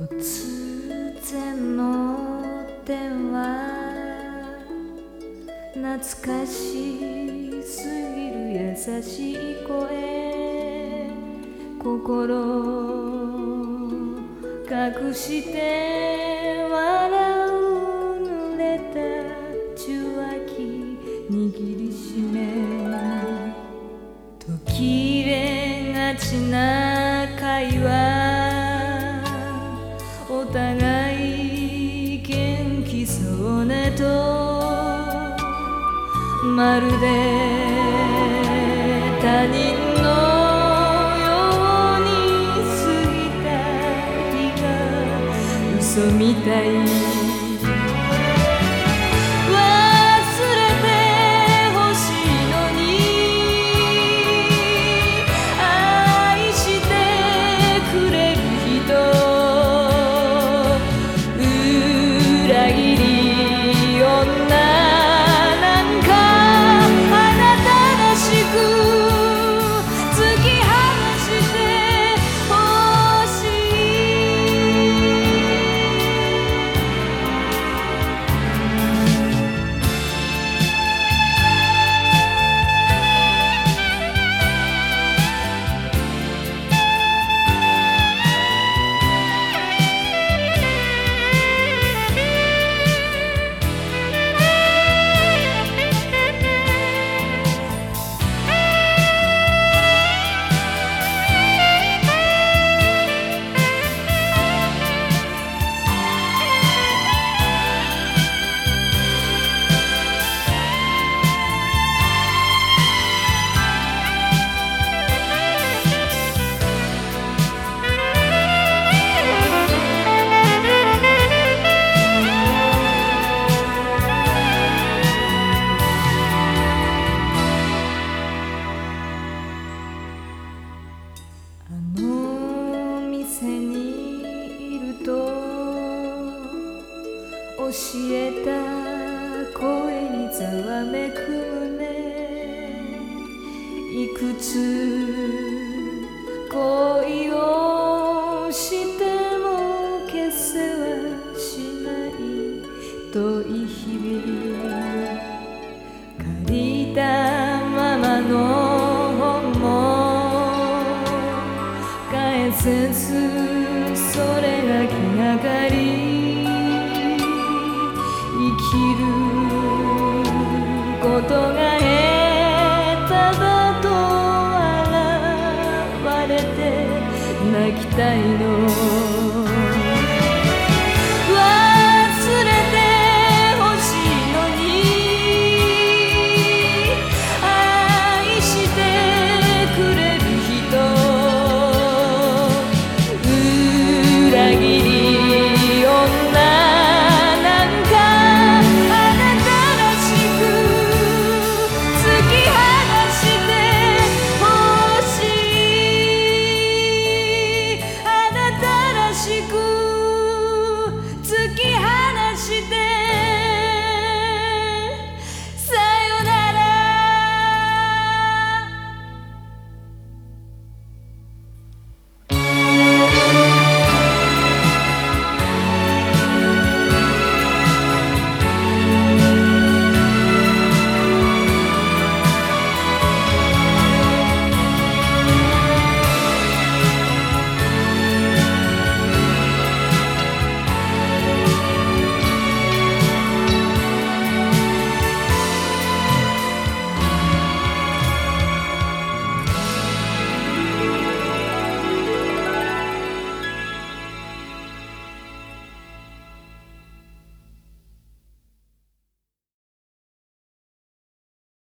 突然の電話懐かしすぎる優しい声。心隠して笑う濡れた受話器握りしめ。途切れがちな会話。まるで他人のように過ぎた日が嘘みたい。あの店にいると教えた声にざわめくねいくつセンスそれが気がかり生きることが下手だと笑われて泣きたいの